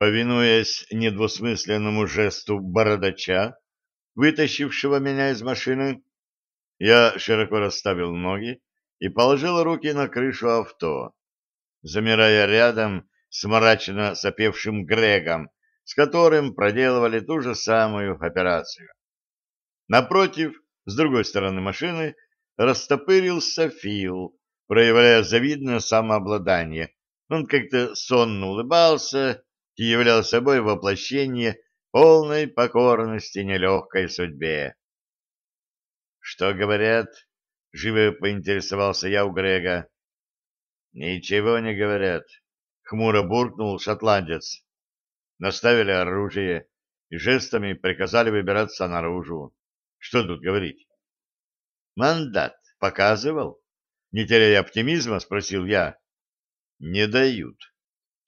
Повинуясь недвусмысленному жесту бородача, вытащившего меня из машины, я широко расставил ноги и положил руки на крышу авто, замирая рядом с мрачно сопевшим Грегом, с которым проделывали ту же самую операцию. Напротив, с другой стороны машины, растопырился Фил, проявляя завидное самообладание. Он как-то сонно улыбался и являл собой воплощение полной покорности нелегкой судьбе. «Что говорят?» — живо поинтересовался я у Грега. «Ничего не говорят», — хмуро буркнул шотландец. Наставили оружие и жестами приказали выбираться наружу. Что тут говорить? «Мандат показывал?» Не теряя оптимизма, спросил я. «Не дают», —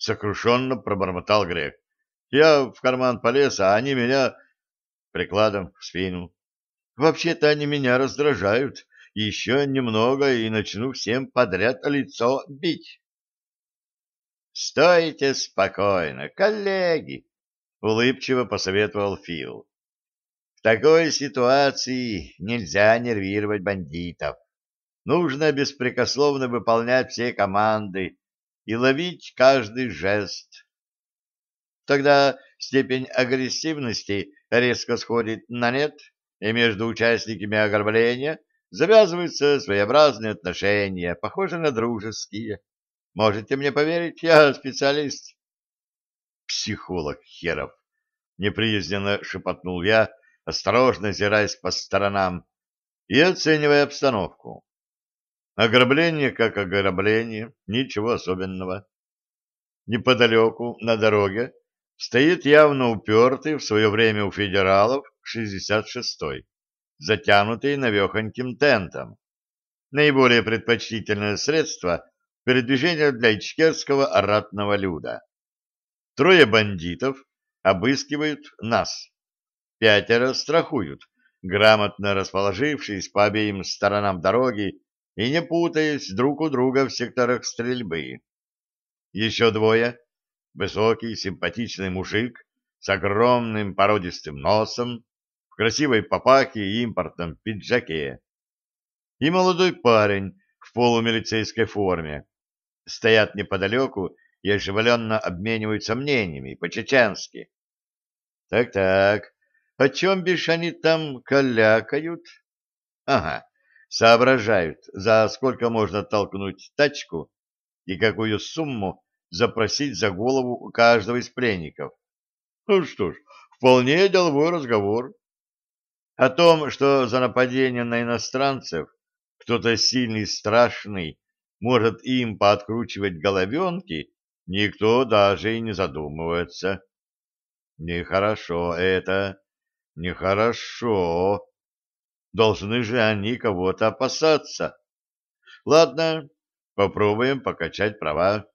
сокрушенно пробормотал Грег. «Я в карман полез, а они меня прикладом в спину. Вообще-то они меня раздражают. Еще немного и начну всем подряд лицо бить». «Стойте спокойно, коллеги!» — улыбчиво посоветовал Фил. «В такой ситуации нельзя нервировать бандитов. Нужно беспрекословно выполнять все команды и ловить каждый жест. Тогда степень агрессивности резко сходит на нет, и между участниками ограбления завязываются своеобразные отношения, похожие на дружеские. Можете мне поверить, я специалист. Психолог херов, неприязненно шепотнул я, осторожно озираясь по сторонам и оценивая обстановку. Ограбление как ограбление, ничего особенного. Неподалеку, на дороге, стоит явно упертый в свое время у федералов 66-й, затянутый навехоньким тентом. Наиболее предпочтительное средство передвижения для ичкерского ратного люда. Трое бандитов обыскивают нас. Пятеро страхуют, грамотно расположившись по обеим сторонам дороги и не путаясь друг у друга в секторах стрельбы. Еще двое — высокий симпатичный мужик с огромным породистым носом, в красивой папахе и импортном пиджаке, и молодой парень в полумилицейской форме, стоят неподалеку и оживленно обмениваются мнениями по-чеченски. Так-так, о чем бишь они там калякают? Ага, соображают, за сколько можно толкнуть тачку и какую сумму запросить за голову у каждого из пленников. Ну что ж, вполне деловой разговор. О том, что за нападение на иностранцев кто-то сильный и страшный может им пооткручивать головенки, никто даже и не задумывается. Нехорошо это, нехорошо. Должны же они кого-то опасаться. Ладно, попробуем покачать права.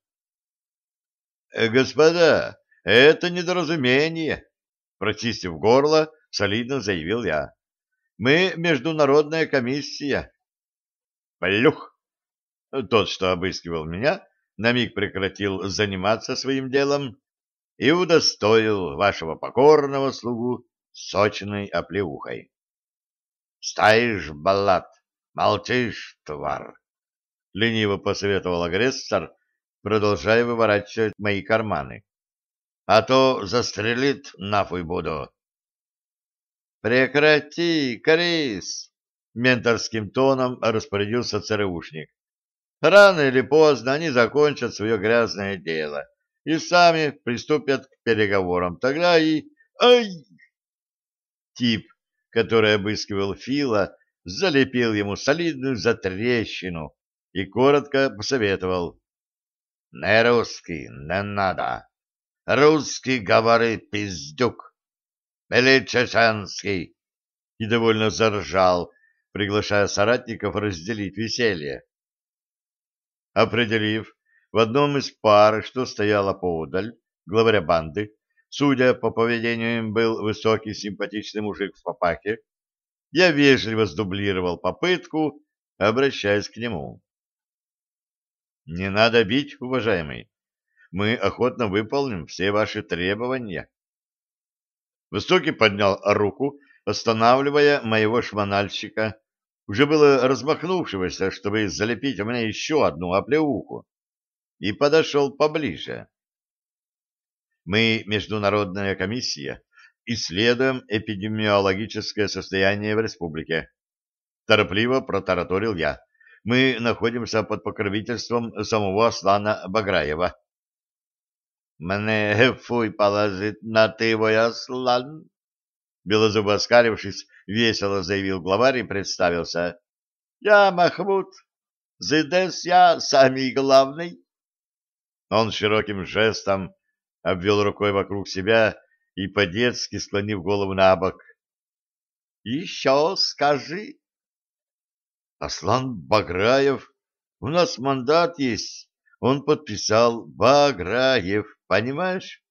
Э, господа, это недоразумение, прочистив горло, солидно заявил я. Мы международная комиссия. Плюх! Тот, что обыскивал меня, на миг прекратил заниматься своим делом и удостоил вашего покорного слугу сочной оплеухой. Стоишь, баллад, молчишь, тварь! — лениво посоветовал агрессор, продолжая выворачивать мои карманы. — А то застрелит нафуй буду. — Прекрати, Крис! — менторским тоном распорядился ЦРУшник. — Рано или поздно они закончат свое грязное дело и сами приступят к переговорам. Тогда и... Ай! Тип который обыскивал Фила, залепил ему солидную затрещину и коротко посоветовал. «Не русский, не надо. Русский, говори, пиздюк. Или чеченский!» И довольно заржал, приглашая соратников разделить веселье. Определив в одном из пар, что стояло поодаль, главаря банды, Судя по поведению, им был высокий симпатичный мужик в папахе. Я вежливо сдублировал попытку, обращаясь к нему. «Не надо бить, уважаемый. мы охотно выполним все ваши требования. Высокий поднял руку, останавливая моего шмональщика, уже было размахнувшегося, чтобы залепить мне еще одну оплеуху, и подошел поближе. Мы, международная комиссия, исследуем эпидемиологическое состояние в республике. Торопливо протараторил я. Мы находимся под покровительством самого Аслана Баграева. «Мне фуй положит на ты, твой Аслан!» Белозубо оскалившись, весело заявил главарь и представился. «Я Махмуд. Здесь я самый главный». Он широким жестом обвел рукой вокруг себя и по-детски склонив голову на бок. «Еще скажи». «Аслан Баграев, у нас мандат есть, он подписал Баграев, понимаешь?»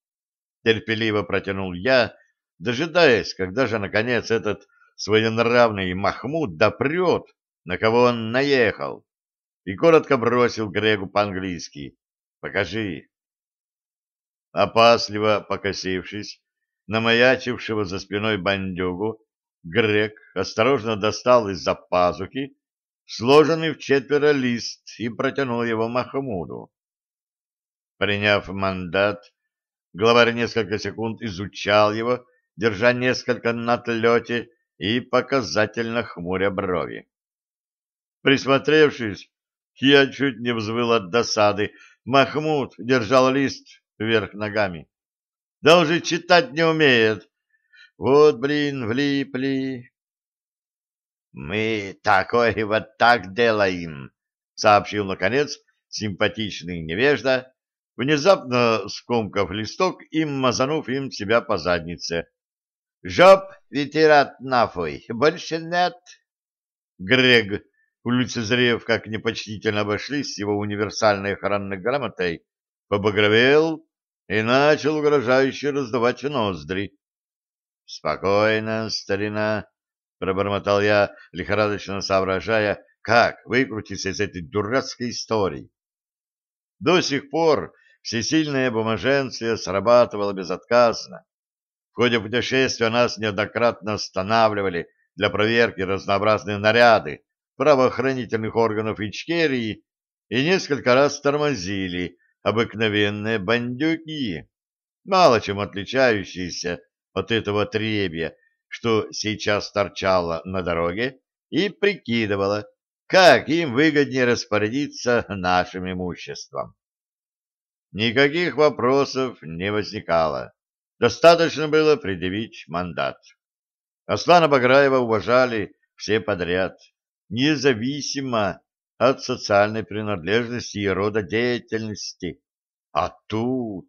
Терпеливо протянул я, дожидаясь, когда же, наконец, этот своенравный Махмуд допрет, на кого он наехал, и коротко бросил Грегу по-английски. «Покажи». Опасливо покосившись на маячившего за спиной бандюгу, Грег осторожно достал из-за пазухи сложенный в четверо лист и протянул его Махмуду. Приняв мандат, главарь несколько секунд изучал его, держа несколько на отлете и показательно хмуря брови. Присмотревшись, я чуть не взвыл от досады. Махмуд держал лист вверх ногами. Да уже читать не умеет. Вот, блин, влипли. Мы такое вот так делаем, сообщил, наконец, симпатичный невежда, внезапно скомкав листок и мазанув им себя по заднице. Жоп ветерат нафой, больше нет. Грег, улицезрев, как непочтительно обошлись с его универсальной охранной грамотой, побагровел и начал угрожающе раздавать ноздри. — Спокойно, старина, — пробормотал я, лихорадочно соображая, как выкрутиться из этой дурацкой истории. До сих пор всесильное бумаженце срабатывало безотказно. В ходе путешествия нас неоднократно останавливали для проверки разнообразные наряды правоохранительных органов Ичкерии и несколько раз тормозили обыкновенные бандюки, мало чем отличающиеся от этого требия, что сейчас торчало на дороге и прикидывало, как им выгоднее распорядиться нашим имуществом. Никаких вопросов не возникало. Достаточно было предъявить мандат. Аслана Баграева уважали все подряд, независимо от социальной принадлежности и рода деятельности. А тут...